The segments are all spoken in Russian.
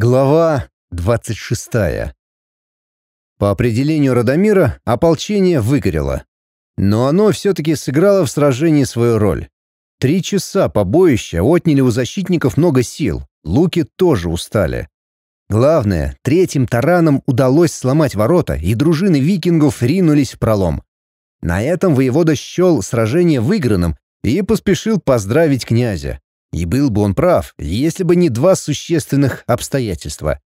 Глава 26. По определению Радомира, ополчение выгорело. Но оно все-таки сыграло в сражении свою роль. Три часа побоища отняли у защитников много сил, луки тоже устали. Главное, третьим тараном удалось сломать ворота, и дружины викингов ринулись в пролом. На этом воевода счел сражение выигранным и поспешил поздравить князя. И был бы он прав, если бы не два существенных обстоятельства.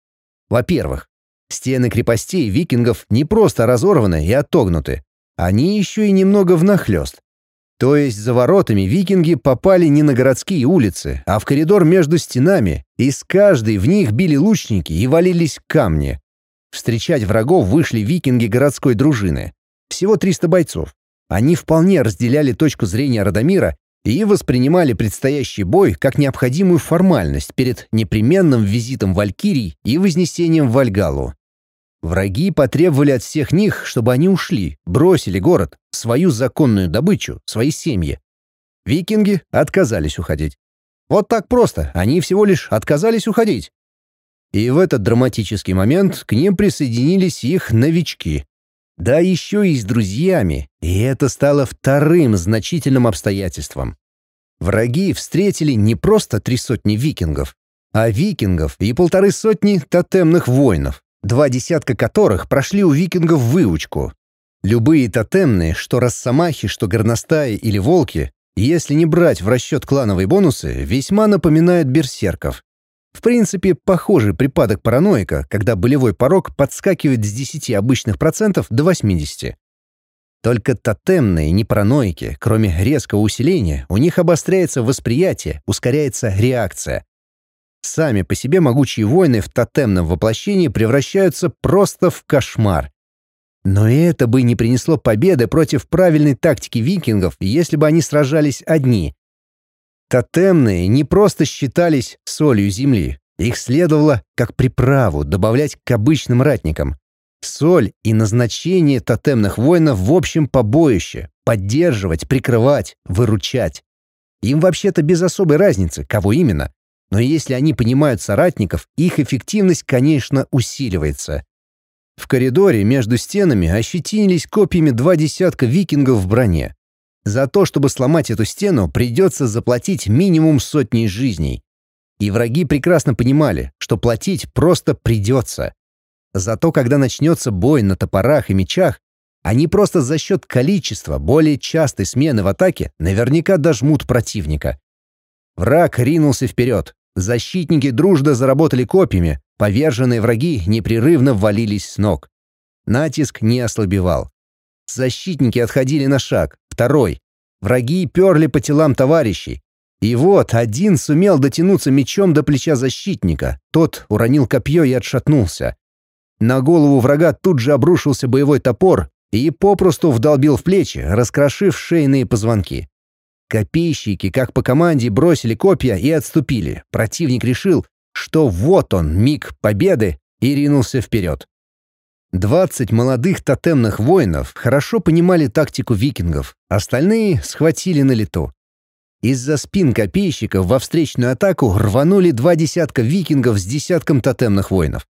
Во-первых, стены крепостей викингов не просто разорваны и отогнуты, они еще и немного внахлёст. То есть за воротами викинги попали не на городские улицы, а в коридор между стенами, и с каждой в них били лучники и валились камни. Встречать врагов вышли викинги городской дружины. Всего 300 бойцов. Они вполне разделяли точку зрения Радомира и воспринимали предстоящий бой как необходимую формальность перед непременным визитом Валькирий и вознесением в Вальгалу. Враги потребовали от всех них, чтобы они ушли, бросили город, свою законную добычу, свои семьи. Викинги отказались уходить. Вот так просто, они всего лишь отказались уходить. И в этот драматический момент к ним присоединились их новички, да еще и с друзьями, и это стало вторым значительным обстоятельством. Враги встретили не просто три сотни викингов, а викингов и полторы сотни тотемных воинов, два десятка которых прошли у викингов выучку. Любые тотемные, что росомахи, что горностаи или волки, если не брать в расчет клановые бонусы, весьма напоминают берсерков. В принципе, похожий припадок параноика, когда болевой порог подскакивает с 10 обычных процентов до 80. Только тотемные не параноики, кроме резкого усиления, у них обостряется восприятие, ускоряется реакция. Сами по себе могучие воины в тотемном воплощении превращаются просто в кошмар. Но это бы не принесло победы против правильной тактики викингов, если бы они сражались одни, Тотемные не просто считались солью земли, их следовало, как приправу, добавлять к обычным ратникам. Соль и назначение тотемных воинов в общем побоище — поддерживать, прикрывать, выручать. Им вообще-то без особой разницы, кого именно. Но если они понимают соратников, их эффективность, конечно, усиливается. В коридоре между стенами ощетинились копьями два десятка викингов в броне. За то, чтобы сломать эту стену, придется заплатить минимум сотни жизней. И враги прекрасно понимали, что платить просто придется. Зато когда начнется бой на топорах и мечах, они просто за счет количества более частой смены в атаке наверняка дожмут противника. Враг ринулся вперед. Защитники дружно заработали копьями, поверженные враги непрерывно валились с ног. Натиск не ослабевал. Защитники отходили на шаг, второй. Враги перли по телам товарищей. И вот один сумел дотянуться мечом до плеча защитника. Тот уронил копье и отшатнулся. На голову врага тут же обрушился боевой топор и попросту вдолбил в плечи, раскрошив шейные позвонки. Копейщики, как по команде, бросили копья и отступили. Противник решил, что вот он, миг победы, и ринулся вперед. Двадцать молодых тотемных воинов хорошо понимали тактику викингов, остальные схватили на лету. Из-за спин копейщиков во встречную атаку рванули два десятка викингов с десятком тотемных воинов.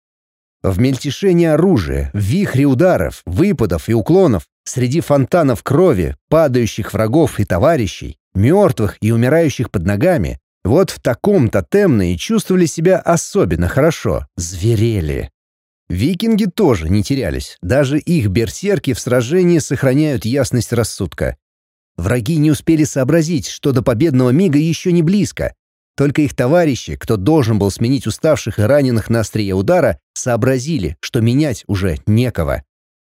В мельтешении оружия, вихре ударов, выпадов и уклонов, среди фонтанов крови, падающих врагов и товарищей, мертвых и умирающих под ногами, вот в таком тотемные чувствовали себя особенно хорошо, зверели. Викинги тоже не терялись. Даже их берсерки в сражении сохраняют ясность рассудка. Враги не успели сообразить, что до победного мига еще не близко. Только их товарищи, кто должен был сменить уставших и раненых на острие удара, сообразили, что менять уже некого.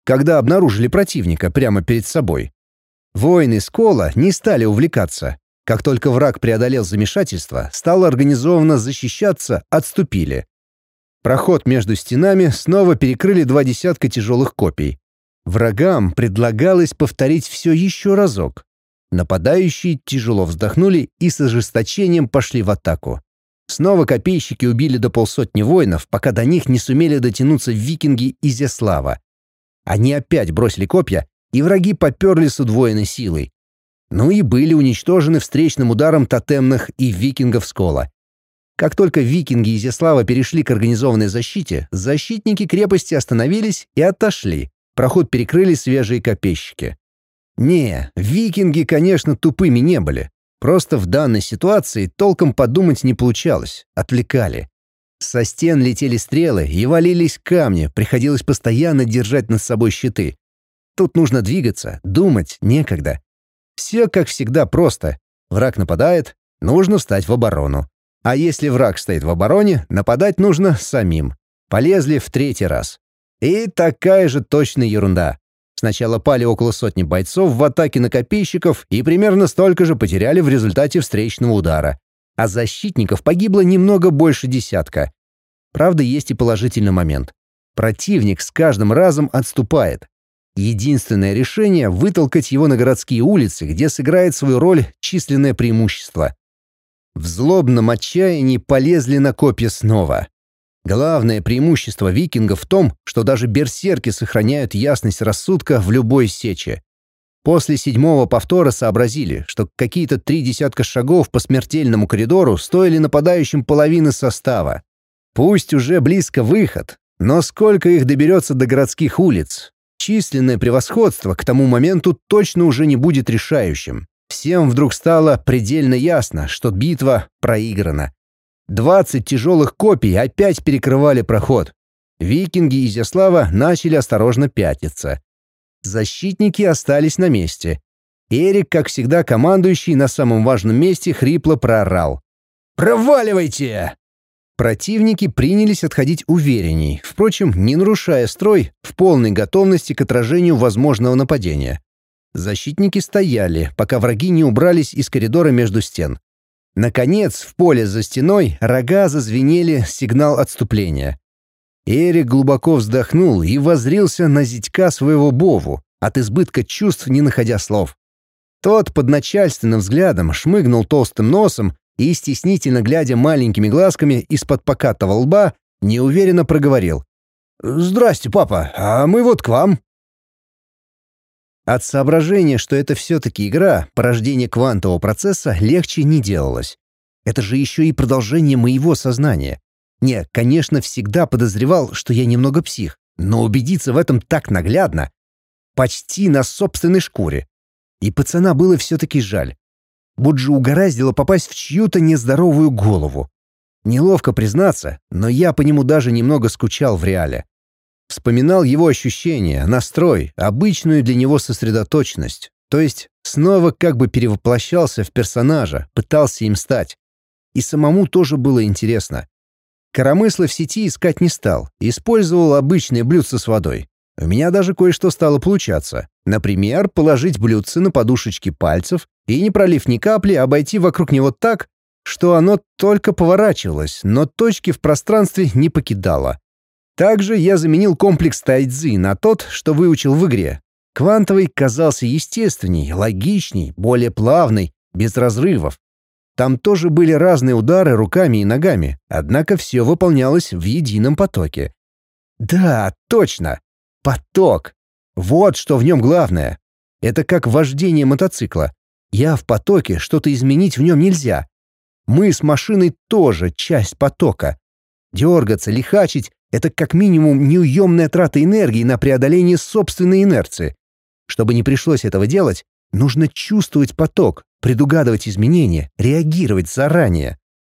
Когда обнаружили противника прямо перед собой. Воины Скола не стали увлекаться. Как только враг преодолел замешательство, стал организованно защищаться, отступили. Проход между стенами снова перекрыли два десятка тяжелых копий. Врагам предлагалось повторить все еще разок. Нападающие тяжело вздохнули и с ожесточением пошли в атаку. Снова копейщики убили до полсотни воинов, пока до них не сумели дотянуться викинги Изяслава. Они опять бросили копья, и враги поперли с удвоенной силой. Ну и были уничтожены встречным ударом тотемных и викингов Скола. Как только викинги Изяслава перешли к организованной защите, защитники крепости остановились и отошли. Проход перекрыли свежие копейщики. Не, викинги, конечно, тупыми не были. Просто в данной ситуации толком подумать не получалось, отвлекали. Со стен летели стрелы и валились камни, приходилось постоянно держать над собой щиты. Тут нужно двигаться, думать некогда. Все, как всегда, просто. Враг нападает, нужно встать в оборону. А если враг стоит в обороне, нападать нужно самим. Полезли в третий раз. И такая же точная ерунда. Сначала пали около сотни бойцов в атаке на копейщиков и примерно столько же потеряли в результате встречного удара. А защитников погибло немного больше десятка. Правда, есть и положительный момент. Противник с каждым разом отступает. Единственное решение — вытолкать его на городские улицы, где сыграет свою роль численное преимущество. В злобном отчаянии полезли на копья снова. Главное преимущество викингов в том, что даже берсерки сохраняют ясность рассудка в любой сече. После седьмого повтора сообразили, что какие-то три десятка шагов по смертельному коридору стоили нападающим половины состава. Пусть уже близко выход, но сколько их доберется до городских улиц? Численное превосходство к тому моменту точно уже не будет решающим. Всем вдруг стало предельно ясно, что битва проиграна. Двадцать тяжелых копий опять перекрывали проход. Викинги Изяслава начали осторожно пятиться. Защитники остались на месте. Эрик, как всегда командующий на самом важном месте, хрипло проорал. «Проваливайте!» Противники принялись отходить уверенней, впрочем, не нарушая строй, в полной готовности к отражению возможного нападения. Защитники стояли, пока враги не убрались из коридора между стен. Наконец, в поле за стеной рога зазвенели сигнал отступления. Эрик глубоко вздохнул и возрился на зятька своего Бову, от избытка чувств не находя слов. Тот под начальственным взглядом шмыгнул толстым носом и, стеснительно глядя маленькими глазками из-под покатого лба, неуверенно проговорил. «Здрасте, папа, а мы вот к вам». От соображения, что это все-таки игра, порождение квантового процесса легче не делалось. Это же еще и продолжение моего сознания. Не, конечно, всегда подозревал, что я немного псих, но убедиться в этом так наглядно. Почти на собственной шкуре. И пацана было все-таки жаль. Будь же угораздило попасть в чью-то нездоровую голову. Неловко признаться, но я по нему даже немного скучал в реале. Вспоминал его ощущения, настрой, обычную для него сосредоточенность. То есть снова как бы перевоплощался в персонажа, пытался им стать. И самому тоже было интересно. Коромысла в сети искать не стал, использовал обычные блюдца с водой. У меня даже кое-что стало получаться. Например, положить блюдце на подушечки пальцев и, не пролив ни капли, обойти вокруг него так, что оно только поворачивалось, но точки в пространстве не покидало. Также я заменил комплекс тайцзи на тот, что выучил в игре. Квантовый казался естественней, логичней, более плавный, без разрывов. Там тоже были разные удары руками и ногами, однако все выполнялось в едином потоке. Да, точно. Поток. Вот что в нем главное. Это как вождение мотоцикла. Я в потоке, что-то изменить в нем нельзя. Мы с машиной тоже часть потока. Дергаться, лихачить это как минимум неуемная трата энергии на преодоление собственной инерции. Чтобы не пришлось этого делать, нужно чувствовать поток, предугадывать изменения, реагировать заранее.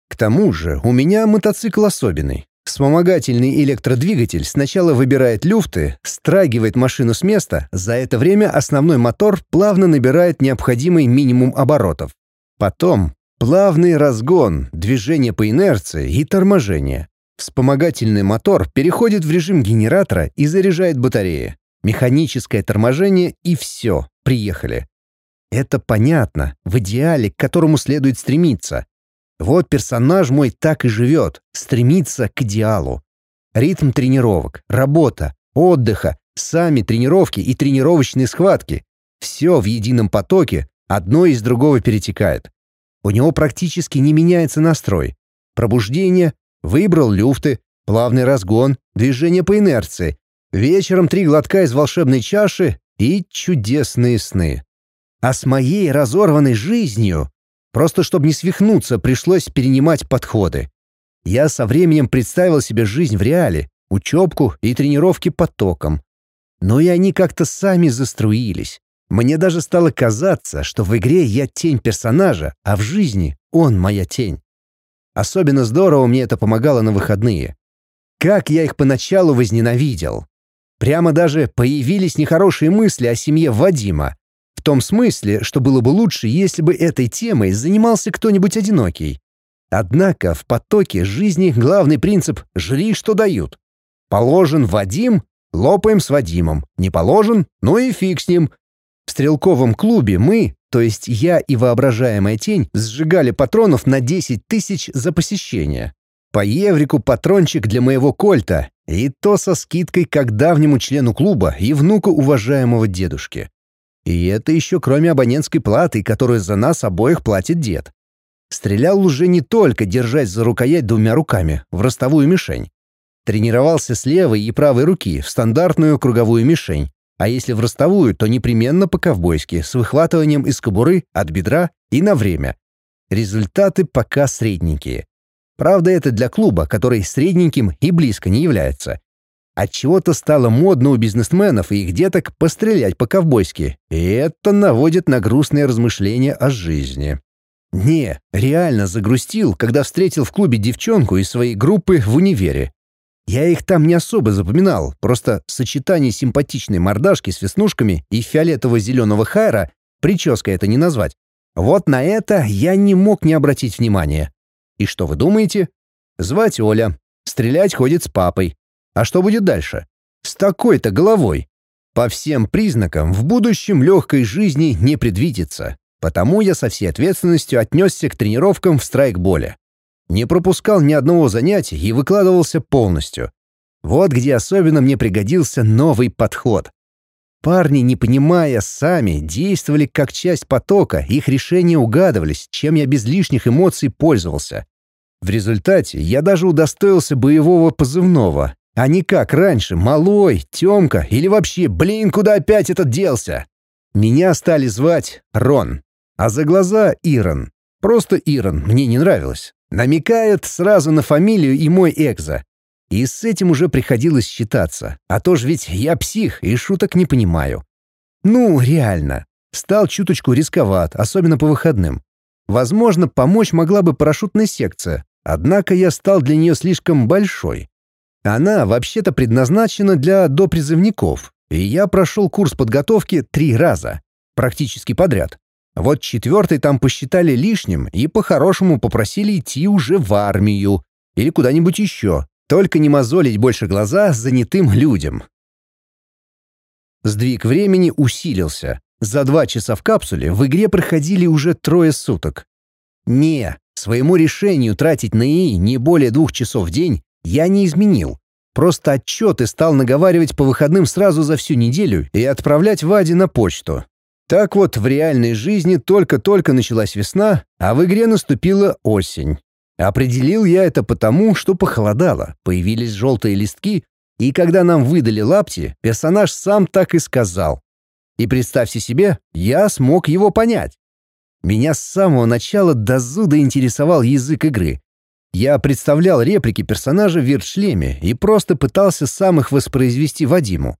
К тому же у меня мотоцикл особенный. Вспомогательный электродвигатель сначала выбирает люфты, страгивает машину с места, за это время основной мотор плавно набирает необходимый минимум оборотов. Потом плавный разгон, движение по инерции и торможение. Вспомогательный мотор переходит в режим генератора и заряжает батареи. Механическое торможение и все, приехали. Это понятно, в идеале, к которому следует стремиться. Вот персонаж мой так и живет, стремится к идеалу. Ритм тренировок, работа, отдыха, сами тренировки и тренировочные схватки. Все в едином потоке, одно из другого перетекает. У него практически не меняется настрой. Пробуждение, Выбрал люфты, плавный разгон, движение по инерции. Вечером три глотка из волшебной чаши и чудесные сны. А с моей разорванной жизнью, просто чтобы не свихнуться, пришлось перенимать подходы. Я со временем представил себе жизнь в реале, учебку и тренировки потоком. Но и они как-то сами заструились. Мне даже стало казаться, что в игре я тень персонажа, а в жизни он моя тень. Особенно здорово мне это помогало на выходные. Как я их поначалу возненавидел. Прямо даже появились нехорошие мысли о семье Вадима. В том смысле, что было бы лучше, если бы этой темой занимался кто-нибудь одинокий. Однако в потоке жизни главный принцип «жри, что дают». Положен Вадим — лопаем с Вадимом. Не положен — ну и фиг с ним. В стрелковом клубе мы, то есть я и воображаемая тень, сжигали патронов на 10 тысяч за посещение. По еврику патрончик для моего кольта, и то со скидкой как давнему члену клуба и внуку уважаемого дедушки. И это еще кроме абонентской платы, которую за нас обоих платит дед. Стрелял уже не только держась за рукоять двумя руками, в ростовую мишень. Тренировался с левой и правой руки в стандартную круговую мишень, а если в ростовую, то непременно по-ковбойски, с выхватыванием из кобуры, от бедра и на время. Результаты пока средненькие. Правда, это для клуба, который средненьким и близко не является. От чего то стало модно у бизнесменов и их деток пострелять по-ковбойски, и это наводит на грустные размышления о жизни. Не, реально загрустил, когда встретил в клубе девчонку из своей группы в универе. Я их там не особо запоминал, просто сочетание симпатичной мордашки с веснушками и фиолетово-зеленого хайра, прическа это не назвать. Вот на это я не мог не обратить внимания. И что вы думаете? Звать Оля. Стрелять ходит с папой. А что будет дальше? С такой-то головой. По всем признакам в будущем легкой жизни не предвидится. Потому я со всей ответственностью отнесся к тренировкам в страйкболе. Не пропускал ни одного занятия и выкладывался полностью. Вот где особенно мне пригодился новый подход. Парни, не понимая сами, действовали как часть потока, их решения угадывались, чем я без лишних эмоций пользовался. В результате я даже удостоился боевого позывного, а не как раньше, малой, Тёмка или вообще, блин, куда опять этот делся? Меня стали звать Рон, а за глаза Ирон. Просто Ирон, мне не нравилось. Намекает сразу на фамилию и мой экзо. И с этим уже приходилось считаться. А то ж ведь я псих и шуток не понимаю. Ну, реально. Стал чуточку рисковат, особенно по выходным. Возможно, помочь могла бы парашютная секция, однако я стал для нее слишком большой. Она вообще-то предназначена для допризывников, и я прошел курс подготовки три раза, практически подряд. Вот четвертый там посчитали лишним и по-хорошему попросили идти уже в армию или куда-нибудь еще, только не мозолить больше глаза занятым людям. Сдвиг времени усилился. За два часа в капсуле в игре проходили уже трое суток. Не, своему решению тратить на ИИ не более двух часов в день я не изменил. Просто отчеты стал наговаривать по выходным сразу за всю неделю и отправлять Ваде на почту. Так вот, в реальной жизни только-только началась весна, а в игре наступила осень. Определил я это потому, что похолодало, появились желтые листки, и когда нам выдали лапти, персонаж сам так и сказал. И представьте себе, я смог его понять. Меня с самого начала до зуда интересовал язык игры. Я представлял реплики персонажа в вертшлеме и просто пытался сам их воспроизвести Вадиму.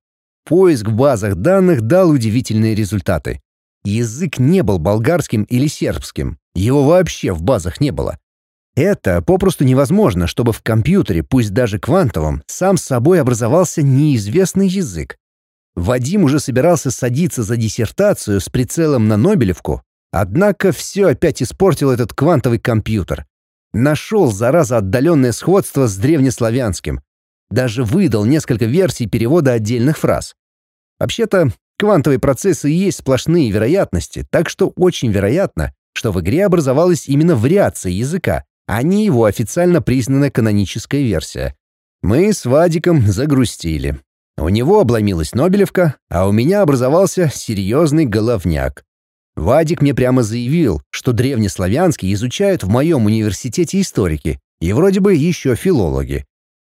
Поиск в базах данных дал удивительные результаты. Язык не был болгарским или сербским. Его вообще в базах не было. Это попросту невозможно, чтобы в компьютере, пусть даже квантовом, сам собой образовался неизвестный язык. Вадим уже собирался садиться за диссертацию с прицелом на Нобелевку, однако все опять испортил этот квантовый компьютер. Нашел, зараза, отдаленное сходство с древнеславянским. Даже выдал несколько версий перевода отдельных фраз. Вообще-то, квантовые процессы есть сплошные вероятности, так что очень вероятно, что в игре образовалась именно вариация языка, а не его официально признанная каноническая версия. Мы с Вадиком загрустили. У него обломилась Нобелевка, а у меня образовался серьезный головняк. Вадик мне прямо заявил, что древнеславянский изучают в моем университете историки и вроде бы еще филологи.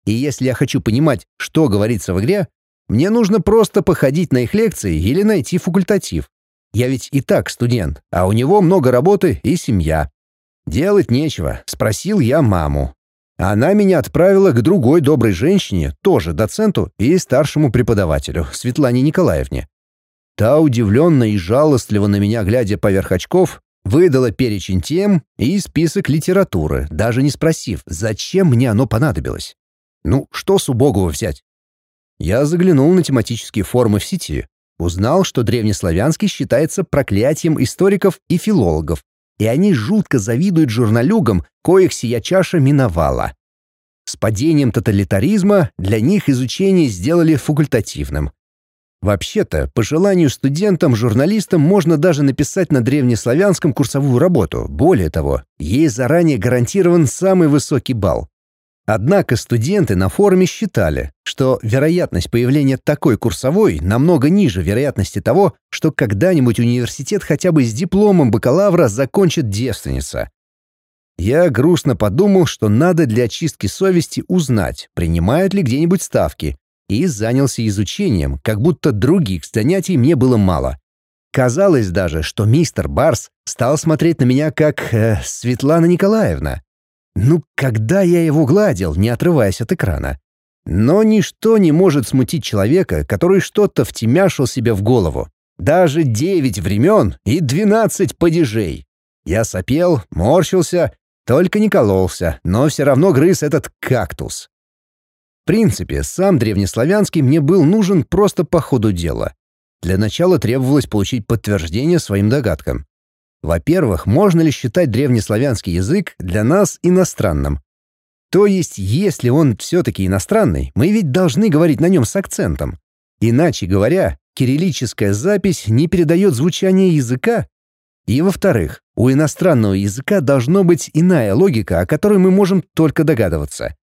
И если я хочу понимать, что говорится в игре, мне нужно просто походить на их лекции или найти факультатив. Я ведь и так студент, а у него много работы и семья. Делать нечего, спросил я маму. Она меня отправила к другой доброй женщине, тоже доценту и старшему преподавателю, Светлане Николаевне. Та, удивленно и жалостливо на меня глядя поверх очков, выдала перечень тем и список литературы, даже не спросив, зачем мне оно понадобилось. Ну, что с убогого взять? Я заглянул на тематические форумы в сети, узнал, что древнеславянский считается проклятием историков и филологов, и они жутко завидуют журналюгам, коих сия чаша миновала. С падением тоталитаризма для них изучение сделали факультативным. Вообще-то, по желанию студентам-журналистам можно даже написать на древнеславянском курсовую работу. Более того, ей заранее гарантирован самый высокий балл. Однако студенты на форуме считали, что вероятность появления такой курсовой намного ниже вероятности того, что когда-нибудь университет хотя бы с дипломом бакалавра закончит девственница. Я грустно подумал, что надо для очистки совести узнать, принимают ли где-нибудь ставки, и занялся изучением, как будто других занятий мне было мало. Казалось даже, что мистер Барс стал смотреть на меня как э, Светлана Николаевна. Ну, когда я его гладил, не отрываясь от экрана? Но ничто не может смутить человека, который что-то втемяшил себе в голову. Даже девять времен и двенадцать падежей. Я сопел, морщился, только не кололся, но все равно грыз этот кактус. В принципе, сам древнеславянский мне был нужен просто по ходу дела. Для начала требовалось получить подтверждение своим догадкам. Во-первых, можно ли считать древнеславянский язык для нас иностранным? То есть, если он все-таки иностранный, мы ведь должны говорить на нем с акцентом. Иначе говоря, кириллическая запись не передает звучание языка. И во-вторых, у иностранного языка должно быть иная логика, о которой мы можем только догадываться.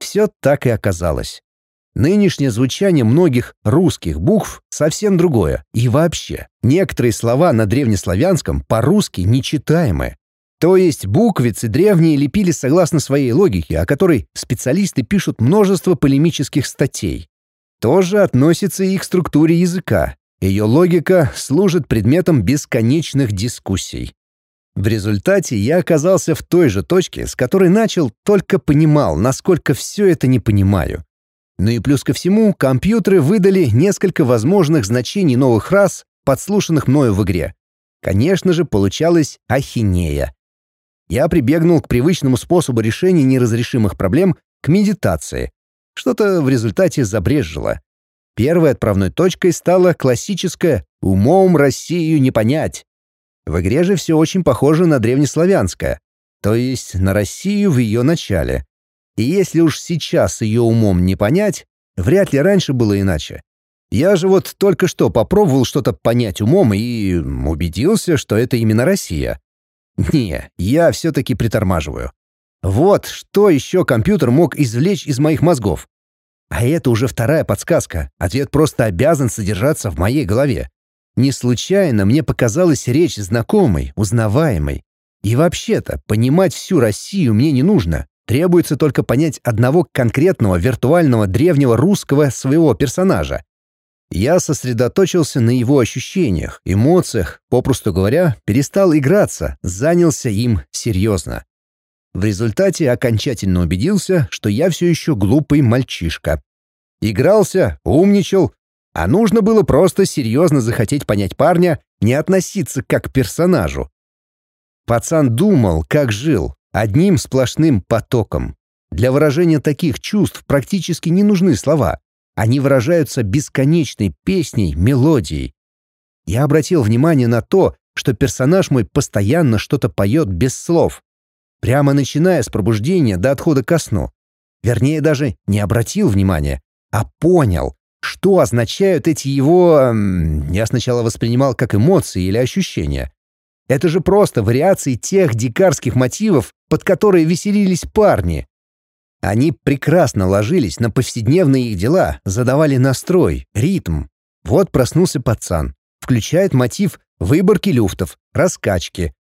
Все так и оказалось. Нынешнее звучание многих русских букв совсем другое. И вообще, некоторые слова на древнеславянском по-русски нечитаемы. То есть буквицы древние лепили согласно своей логике, о которой специалисты пишут множество полемических статей. Тоже относится и к структуре языка. Ее логика служит предметом бесконечных дискуссий. В результате я оказался в той же точке, с которой начал, только понимал, насколько все это не понимаю. Ну и плюс ко всему, компьютеры выдали несколько возможных значений новых рас, подслушанных мною в игре. Конечно же, получалась ахинея. Я прибегнул к привычному способу решения неразрешимых проблем, к медитации. Что-то в результате забрежило. Первой отправной точкой стала классическая «умом Россию не понять». В игре же все очень похоже на древнеславянское, то есть на Россию в ее начале. И если уж сейчас ее умом не понять, вряд ли раньше было иначе. Я же вот только что попробовал что-то понять умом и убедился, что это именно Россия. Не, я все-таки притормаживаю. Вот что еще компьютер мог извлечь из моих мозгов. А это уже вторая подсказка. Ответ просто обязан содержаться в моей голове. Не случайно мне показалась речь знакомой, узнаваемой. И вообще-то, понимать всю Россию мне не нужно. Требуется только понять одного конкретного виртуального древнего русского своего персонажа. Я сосредоточился на его ощущениях, эмоциях, попросту говоря, перестал играться, занялся им серьезно. В результате окончательно убедился, что я все еще глупый мальчишка. Игрался, умничал, а нужно было просто серьезно захотеть понять парня, не относиться как к персонажу. Пацан думал, как жил, одним сплошным потоком. Для выражения таких чувств практически не нужны слова. Они выражаются бесконечной песней, мелодией. Я обратил внимание на то, что персонаж мой постоянно что-то поет без слов. Прямо начиная с пробуждения до отхода ко сну. Вернее, даже не обратил внимания, а понял, что означают эти его... Я сначала воспринимал как эмоции или ощущения. Это же просто вариации тех дикарских мотивов, под которые веселились парни. Они прекрасно ложились на повседневные их дела, задавали настрой, ритм. Вот проснулся пацан. Включает мотив выборки люфтов, раскачки.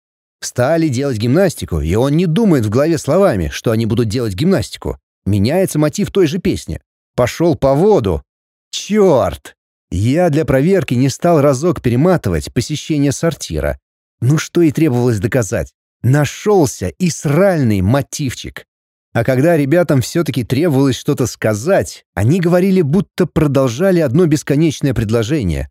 Стали делать гимнастику, и он не думает в голове словами, что они будут делать гимнастику. Меняется мотив той же песни. Пошел по воду. Черт! Я для проверки не стал разок перематывать посещение сортира. Ну что и требовалось доказать. Нашелся и сральный мотивчик. А когда ребятам все-таки требовалось что-то сказать, они говорили, будто продолжали одно бесконечное предложение.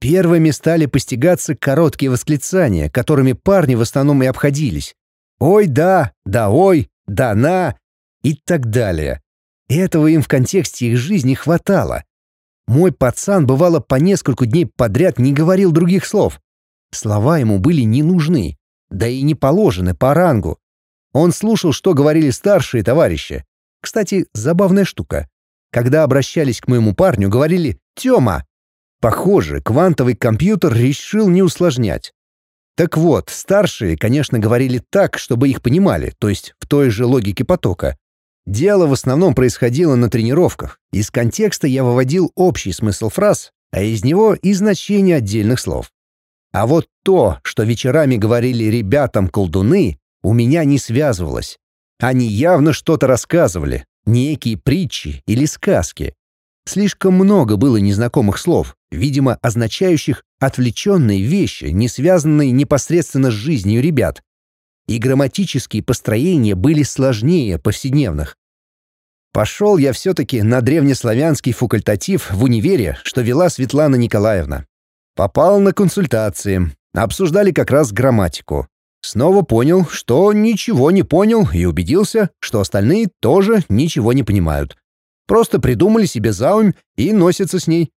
Первыми стали постигаться короткие восклицания, которыми парни в основном и обходились. «Ой, да», «да ой», «да на» и так далее. Этого им в контексте их жизни хватало. Мой пацан бывало по несколько дней подряд не говорил других слов. Слова ему были не нужны, да и не положены по рангу. Он слушал, что говорили старшие товарищи. Кстати, забавная штука. Когда обращались к моему парню, говорили «Тёма». Похоже, квантовый компьютер решил не усложнять. Так вот, старшие, конечно, говорили так, чтобы их понимали, то есть в той же логике потока. Дело в основном происходило на тренировках. Из контекста я выводил общий смысл фраз, а из него и значение отдельных слов. А вот то, что вечерами говорили ребятам колдуны, у меня не связывалось. Они явно что-то рассказывали, некие притчи или сказки. Слишком много было незнакомых слов, видимо, означающих отвлеченные вещи, не связанные непосредственно с жизнью ребят. И грамматические построения были сложнее повседневных. Пошел я все-таки на древнеславянский факультатив в универе, что вела Светлана Николаевна. Попал на консультации. Обсуждали как раз грамматику. Снова понял, что ничего не понял и убедился, что остальные тоже ничего не понимают. Просто придумали себе заумь и носятся с ней.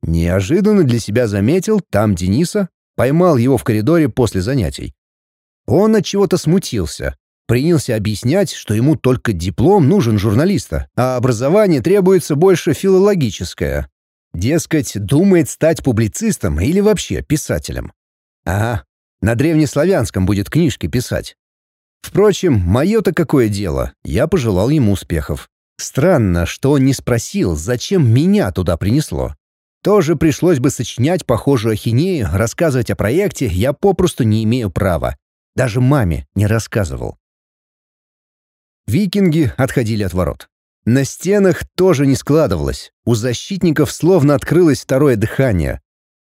Неожиданно для себя заметил там Дениса, поймал его в коридоре после занятий. Он от чего-то смутился, принялся объяснять, что ему только диплом нужен журналиста, а образование требуется больше филологическое, Дескать, думает стать публицистом или вообще писателем. Ага, на древнеславянском будет книжки писать. Впрочем, мое-то какое дело, я пожелал ему успехов. Странно, что он не спросил, зачем меня туда принесло. Тоже пришлось бы сочинять похожую ахинею, рассказывать о проекте я попросту не имею права. Даже маме не рассказывал. Викинги отходили от ворот. На стенах тоже не складывалось. У защитников словно открылось второе дыхание.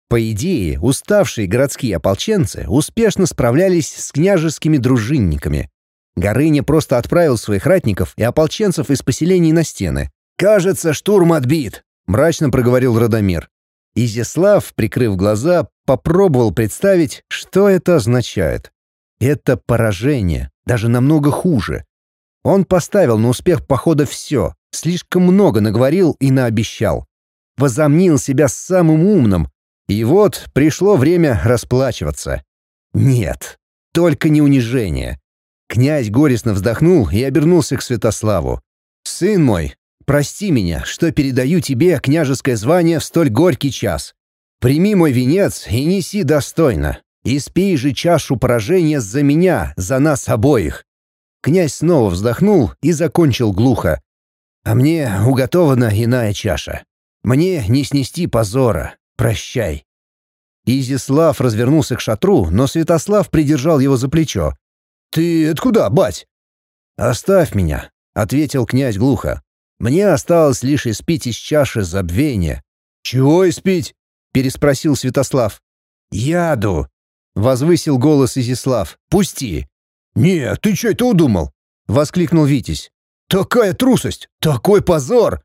По идее, уставшие городские ополченцы успешно справлялись с княжескими дружинниками. Горыня просто отправил своих ратников и ополченцев из поселений на стены. «Кажется, штурм отбит», — мрачно проговорил Радомир. Изяслав, прикрыв глаза, попробовал представить, что это означает. Это поражение, даже намного хуже. Он поставил на успех похода все, слишком много наговорил и наобещал. Возомнил себя самым умным. И вот пришло время расплачиваться. Нет, только не унижение. Князь горестно вздохнул и обернулся к Святославу. «Сын мой, прости меня, что передаю тебе княжеское звание в столь горький час. Прими мой венец и неси достойно. И спей же чашу поражения за меня, за нас обоих. Князь снова вздохнул и закончил глухо. «А мне уготована иная чаша. Мне не снести позора. Прощай». Изислав развернулся к шатру, но Святослав придержал его за плечо. «Ты откуда, бать?» «Оставь меня», — ответил князь глухо. «Мне осталось лишь испить из чаши забвения». «Чего испить?» — переспросил Святослав. «Яду», — возвысил голос Изислав. «Пусти». «Не, ты что это удумал?» — воскликнул Витязь. «Такая трусость! Такой позор!»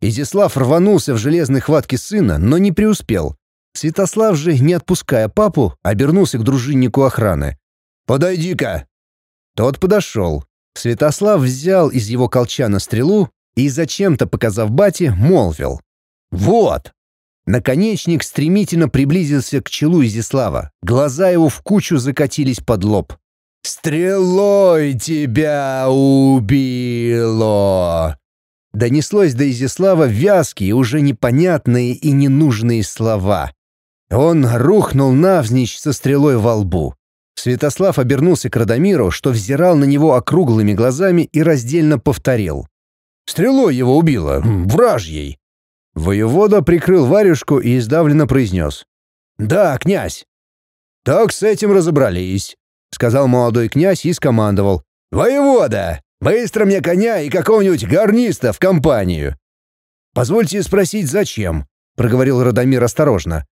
Изяслав рванулся в железной хватке сына, но не преуспел. Святослав же, не отпуская папу, обернулся к дружиннику охраны. «Подойди-ка!» Тот подошел. Святослав взял из его колчана стрелу и, зачем-то показав бате, молвил. «Вот!» Наконечник стремительно приблизился к челу Изяслава. Глаза его в кучу закатились под лоб. «Стрелой тебя убило!» Донеслось до Изяслава вязкие, уже непонятные и ненужные слова. Он рухнул навзничь со стрелой во лбу. Святослав обернулся к Радомиру, что взирал на него округлыми глазами и раздельно повторил. «Стрелой его убило, вражьей!» Воевода прикрыл варежку и издавленно произнес. «Да, князь!» «Так с этим разобрались. — сказал молодой князь и скомандовал. «Воевода! Быстро мне коня и какого-нибудь гарниста в компанию!» «Позвольте спросить, зачем?» — проговорил Радомир осторожно.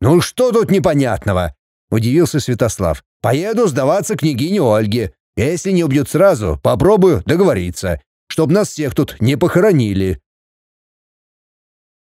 «Ну что тут непонятного?» — удивился Святослав. «Поеду сдаваться княгине Ольге. Если не убьют сразу, попробую договориться, чтобы нас всех тут не похоронили».